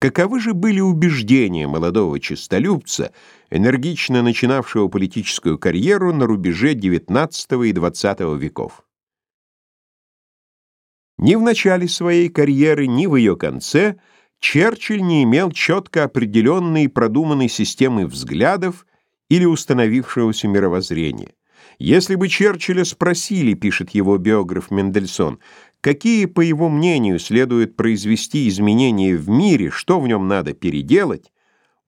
Каковы же были убеждения молодого честолюбца, энергично начинавшего политическую карьеру на рубеже XIX и XX веков? Ни в начале своей карьеры, ни в ее конце Черчилль не имел четко определенной и продуманной системы взглядов или установившегося мировоззрения. Если бы Черчилля спросили, пишет его биограф Мендельсон, какие, по его мнению, следует произвести изменения в мире, что в нем надо переделать,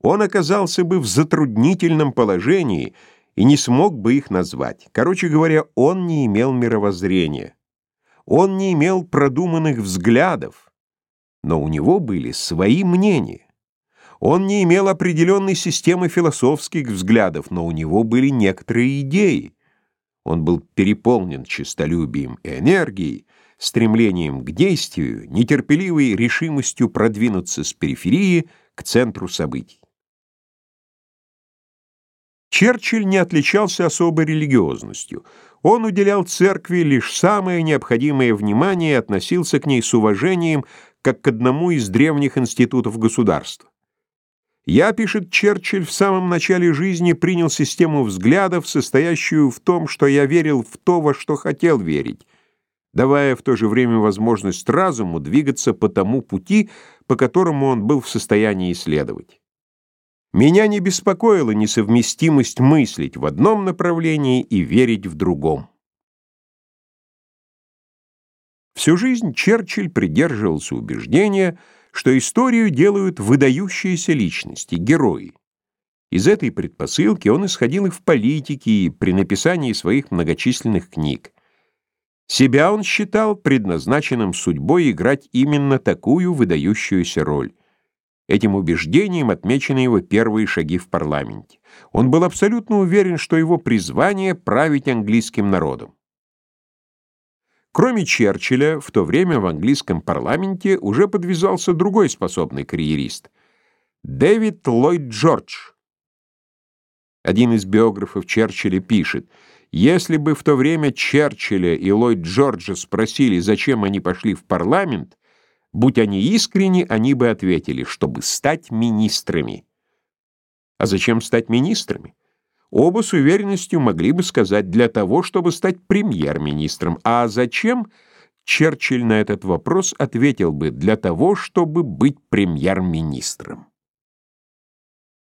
он оказался бы в затруднительном положении и не смог бы их назвать. Короче говоря, он не имел мировоззрения. Он не имел продуманных взглядов, но у него были свои мнения. Он не имел определенной системы философских взглядов, но у него были некоторые идеи. Он был переполнен честолюбием и энергией, стремлением к действию, нетерпеливой решимостью продвинуться с периферии к центру событий. Черчилль не отличался особой религиозностью. Он уделял церкви лишь самое необходимое внимание и относился к ней с уважением, как к одному из древних институтов государства. Я, пишет Черчилль, в самом начале жизни принял систему взглядов, состоящую в том, что я верил в то, во что хотел верить, давая в то же время возможность разуму двигаться по тому пути, по которому он был в состоянии исследовать. Меня не беспокоила несовместимость мыслить в одном направлении и верить в другом. Всю жизнь Черчилль придерживался убеждения, что историю делают выдающиеся личности, герои. Из этой предпосылки он исходил и в политике, и при написании своих многочисленных книг. Себя он считал предназначенным судьбой играть именно такую выдающуюся роль. Этим убеждением отмечены его первые шаги в парламенте. Он был абсолютно уверен, что его призвание — править английским народом. Кроме Черчилля, в то время в английском парламенте уже подвязался другой способный карьерист — Дэвид Ллойд Джордж. Один из биографов Черчилля пишет, «Если бы в то время Черчилля и Ллойд Джорджа спросили, зачем они пошли в парламент, будь они искренни, они бы ответили, чтобы стать министрами». А зачем стать министрами? Оба с уверенностью могли бы сказать для того, чтобы стать премьер-министром. А зачем? Черчилль на этот вопрос ответил бы для того, чтобы быть премьер-министром.